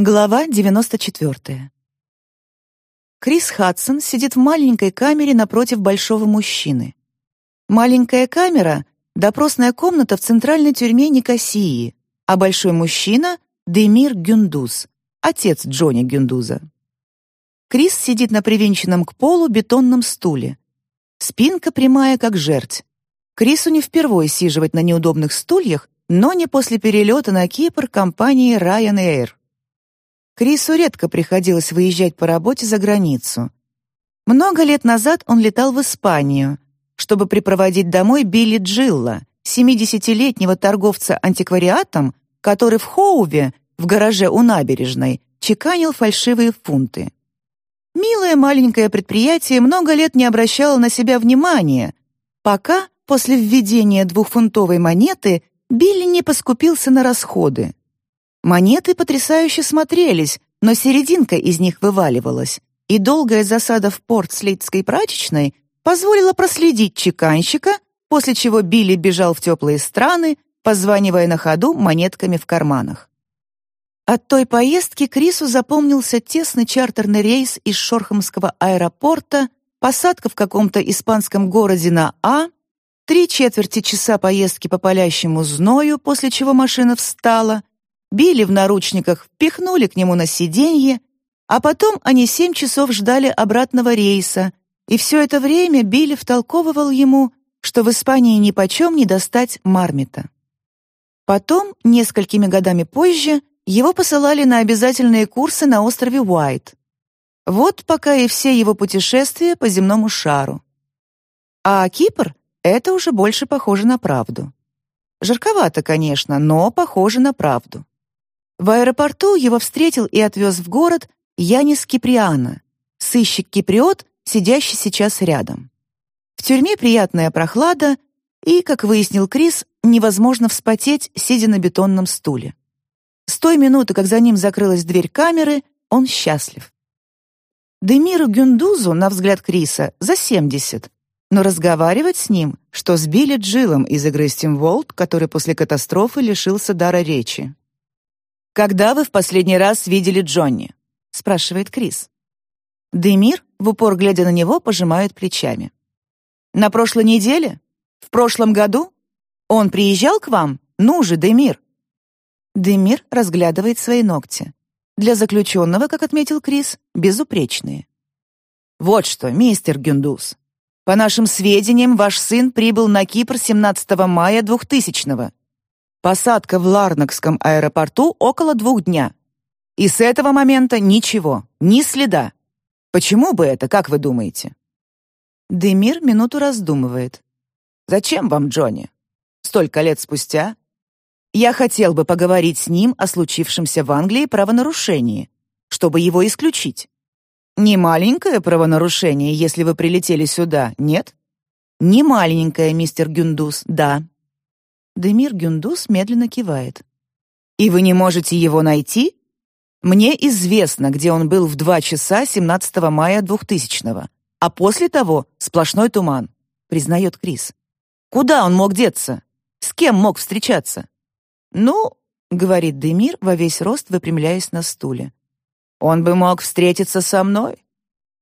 Глава 94. Крис Хадсон сидит в маленькой камере напротив большого мужчины. Маленькая камера — допросная комната в центральной тюрьме Никосии, а большой мужчина — Демир Гюндуз, отец Джонни Гюндуза. Крис сидит на привинченном к полу бетонном стуле. Спинка прямая, как жерть. Крису не впервой сиживать на неудобных стульях, но не после перелета на Кипр компании Ryanair. Крису редко приходилось выезжать по работе за границу. Много лет назад он летал в Испанию, чтобы припроводить домой Билли Джилла, 70-летнего торговца антиквариатом, который в Хоуве, в гараже у набережной, чеканил фальшивые фунты. Милое маленькое предприятие много лет не обращало на себя внимания, пока после введения двухфунтовой монеты Билли не поскупился на расходы. Монеты потрясающе смотрелись, но серединка из них вываливалась, и долгая засада в порт Слитской прачечной позволила проследить чеканщика, после чего Билли бежал в теплые страны, позванивая на ходу монетками в карманах. От той поездки Крису запомнился тесный чартерный рейс из Шорхамского аэропорта, посадка в каком-то испанском городе на А, три четверти часа поездки по палящему зною, после чего машина встала, били в наручниках, впихнули к нему на сиденье, а потом они семь часов ждали обратного рейса, и все это время Билли втолковывал ему, что в Испании ни почем не достать мармита. Потом, несколькими годами позже, его посылали на обязательные курсы на острове Уайт. Вот пока и все его путешествия по земному шару. А Кипр — это уже больше похоже на правду. Жарковато, конечно, но похоже на правду. В аэропорту его встретил и отвез в город Янис Киприана, сыщик-киприот, сидящий сейчас рядом. В тюрьме приятная прохлада, и, как выяснил Крис, невозможно вспотеть, сидя на бетонном стуле. С той минуты, как за ним закрылась дверь камеры, он счастлив. Демиру Гюндузу, на взгляд Криса, за 70, но разговаривать с ним, что с Билли Джилом из игры Steamworld, который после катастрофы лишился дара речи. «Когда вы в последний раз видели Джонни?» — спрашивает Крис. Демир, в упор глядя на него, пожимает плечами. «На прошлой неделе? В прошлом году? Он приезжал к вам? Ну же, Демир!» Демир разглядывает свои ногти. Для заключенного, как отметил Крис, безупречные. «Вот что, мистер Гюндус, по нашим сведениям, ваш сын прибыл на Кипр 17 мая 2000-го. Посадка в Ларнакском аэропорту около двух дня. И с этого момента ничего, ни следа. Почему бы это, как вы думаете? Демир минуту раздумывает. Зачем вам Джонни? Столько лет спустя? Я хотел бы поговорить с ним о случившемся в Англии правонарушении, чтобы его исключить. Не маленькое правонарушение, если вы прилетели сюда, нет? Не маленькое, мистер Гюндус, да. Демир Гюндус медленно кивает. «И вы не можете его найти? Мне известно, где он был в 2 часа 17 мая 2000-го, а после того сплошной туман», — признает Крис. «Куда он мог деться? С кем мог встречаться?» «Ну», — говорит Демир во весь рост, выпрямляясь на стуле. «Он бы мог встретиться со мной».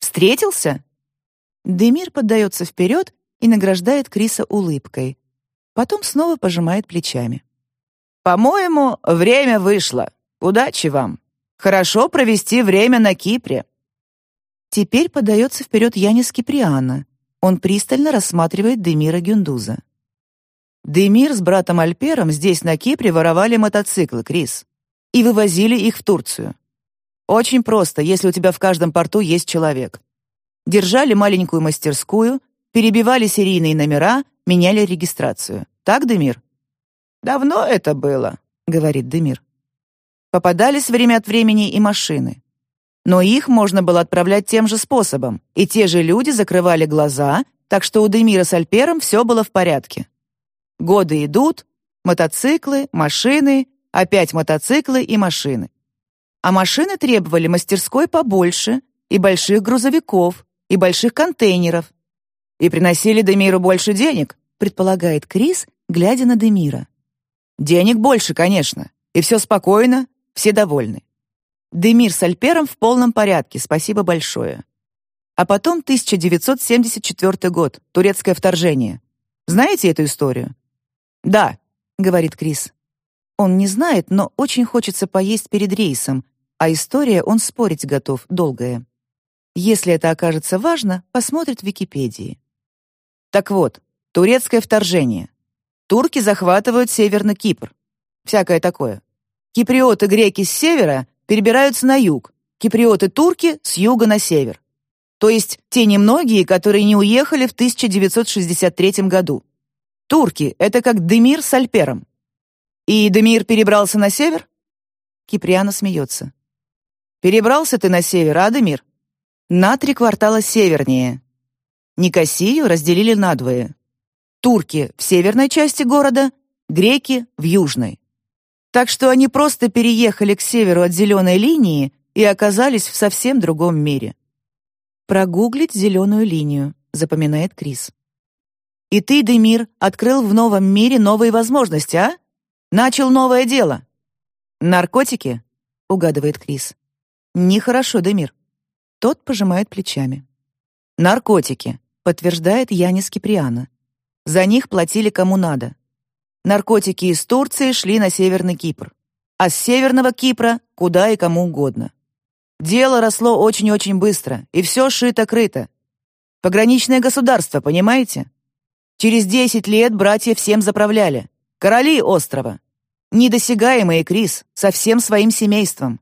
«Встретился?» Демир поддается вперед и награждает Криса улыбкой. Потом снова пожимает плечами. «По-моему, время вышло. Удачи вам. Хорошо провести время на Кипре». Теперь подается вперед Янис Киприана. Он пристально рассматривает Демира Гюндуза. Демир с братом Альпером здесь, на Кипре, воровали мотоциклы, Крис, и вывозили их в Турцию. Очень просто, если у тебя в каждом порту есть человек. Держали маленькую мастерскую, перебивали серийные номера меняли регистрацию. Так, Демир? Давно это было, говорит Демир. Попадались время от времени и машины. Но их можно было отправлять тем же способом, и те же люди закрывали глаза, так что у Демира с Альпером все было в порядке. Годы идут, мотоциклы, машины, опять мотоциклы и машины. А машины требовали мастерской побольше, и больших грузовиков, и больших контейнеров, и приносили Демиру больше денег, предполагает Крис, глядя на Демира. Денег больше, конечно, и все спокойно, все довольны. Демир с Альпером в полном порядке, спасибо большое. А потом 1974 год, турецкое вторжение. Знаете эту историю? Да, говорит Крис. Он не знает, но очень хочется поесть перед рейсом, а история он спорить готов, долгая. Если это окажется важно, посмотрит в Википедии. Так вот, турецкое вторжение. Турки захватывают Северный Кипр. Всякое такое. Киприоты-греки с севера перебираются на юг, киприоты-турки с юга на север. То есть те немногие, которые не уехали в 1963 году. Турки — это как Демир с Альпером. И Демир перебрался на север? Киприана смеется. Перебрался ты на север, а, Демир? На три квартала севернее. Никосию разделили надвое. Турки в северной части города, греки в южной. Так что они просто переехали к северу от зеленой линии и оказались в совсем другом мире. Прогуглить зеленую линию, запоминает Крис. И ты, Демир, открыл в новом мире новые возможности, а? Начал новое дело. Наркотики? Угадывает Крис. Нехорошо, Демир. Тот пожимает плечами. Наркотики, подтверждает Янис Киприана. За них платили кому надо. Наркотики из Турции шли на Северный Кипр, а с Северного Кипра куда и кому угодно. Дело росло очень-очень быстро, и все шито-крыто. Пограничное государство, понимаете? Через десять лет братья всем заправляли. Короли острова. Недосягаемые Крис, со всем своим семейством.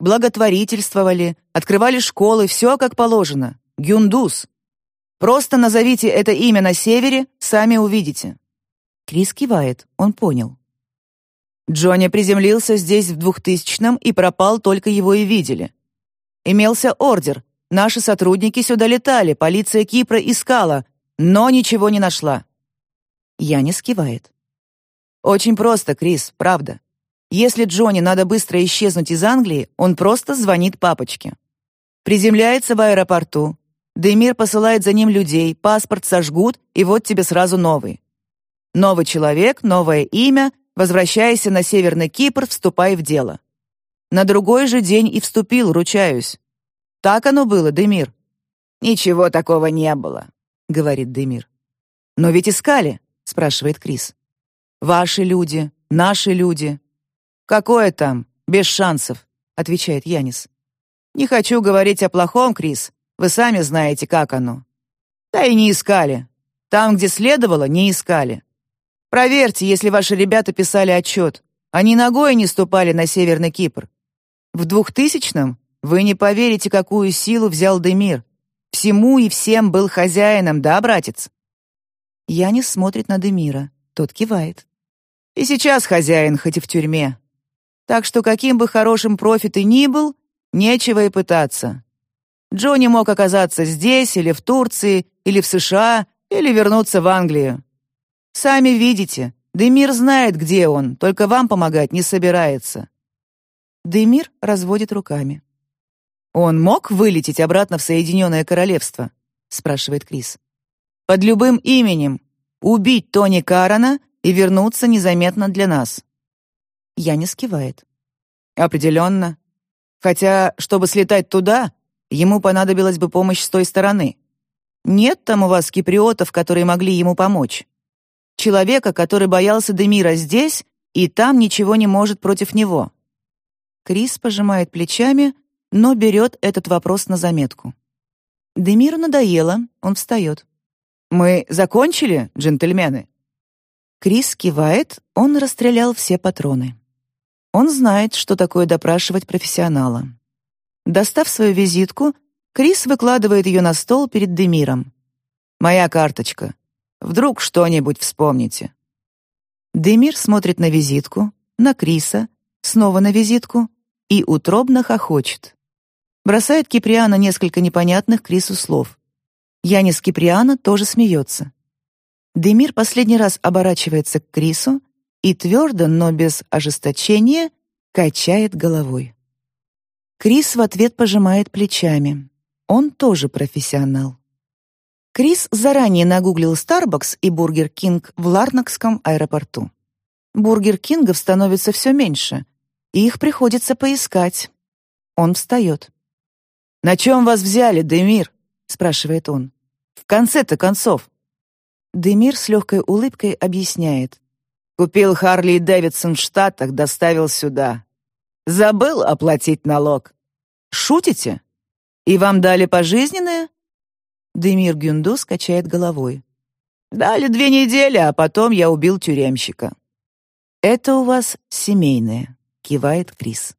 Благотворительствовали, открывали школы, все как положено. Гюндус. Просто назовите это имя на севере, сами увидите. Крис кивает, он понял. Джонни приземлился здесь в 2000-м, и пропал, только его и видели. Имелся ордер. Наши сотрудники сюда летали, полиция Кипра искала, но ничего не нашла. Янис кивает. Очень просто, Крис, правда. Если Джонни надо быстро исчезнуть из Англии, он просто звонит папочке. Приземляется в аэропорту. Демир посылает за ним людей, паспорт сожгут, и вот тебе сразу новый. Новый человек, новое имя, возвращайся на Северный Кипр, вступай в дело. На другой же день и вступил, ручаюсь. Так оно было, Демир. Ничего такого не было. — говорит Демир. «Но ведь искали», — спрашивает Крис. «Ваши люди, наши люди». «Какое там? Без шансов», — отвечает Янис. «Не хочу говорить о плохом, Крис. Вы сами знаете, как оно. Да и не искали. Там, где следовало, не искали. Проверьте, если ваши ребята писали отчет. Они ногой не ступали на Северный Кипр. В двухтысячном вы не поверите, какую силу взял Демир. Всему и всем был хозяином, да, братец?» Янис смотрит на Демира. Тот кивает. «И сейчас хозяин, хоть и в тюрьме. Так что каким бы хорошим профи ты ни был, нечего и пытаться. Джонни мог оказаться здесь, или в Турции, или в США, или вернуться в Англию. Сами видите, Демир знает, где он, только вам помогать не собирается». Демир разводит руками. «Он мог вылететь обратно в Соединенное Королевство?» — спрашивает Крис. «Под любым именем. Убить Тони Карана и вернуться незаметно для нас». Я не скивает. «Определенно. Хотя, чтобы слетать туда, ему понадобилась бы помощь с той стороны. Нет там у вас киприотов, которые могли ему помочь. Человека, который боялся Демира здесь, и там ничего не может против него». Крис пожимает плечами, но берет этот вопрос на заметку. Демиру надоело, он встает. «Мы закончили, джентльмены?» Крис кивает, он расстрелял все патроны. Он знает, что такое допрашивать профессионала. Достав свою визитку, Крис выкладывает ее на стол перед Демиром. «Моя карточка. Вдруг что-нибудь вспомните». Демир смотрит на визитку, на Криса, снова на визитку и утробно хохочет. Бросает Киприана несколько непонятных Крису слов. Янис Киприана тоже смеется. Демир последний раз оборачивается к Крису и твердо, но без ожесточения, качает головой. Крис в ответ пожимает плечами. Он тоже профессионал. Крис заранее нагуглил Starbucks и Бургер Кинг в Ларнакском аэропорту. Бургер Кингов становится все меньше, и их приходится поискать. Он встает. «На чем вас взяли, Демир?» — спрашивает он. «В конце-то концов». Демир с легкой улыбкой объясняет. «Купил Харли Дэвидсон в Штатах, доставил сюда. Забыл оплатить налог. Шутите? И вам дали пожизненное?» Демир Гюндус качает головой. «Дали две недели, а потом я убил тюремщика». «Это у вас семейное», — кивает Крис.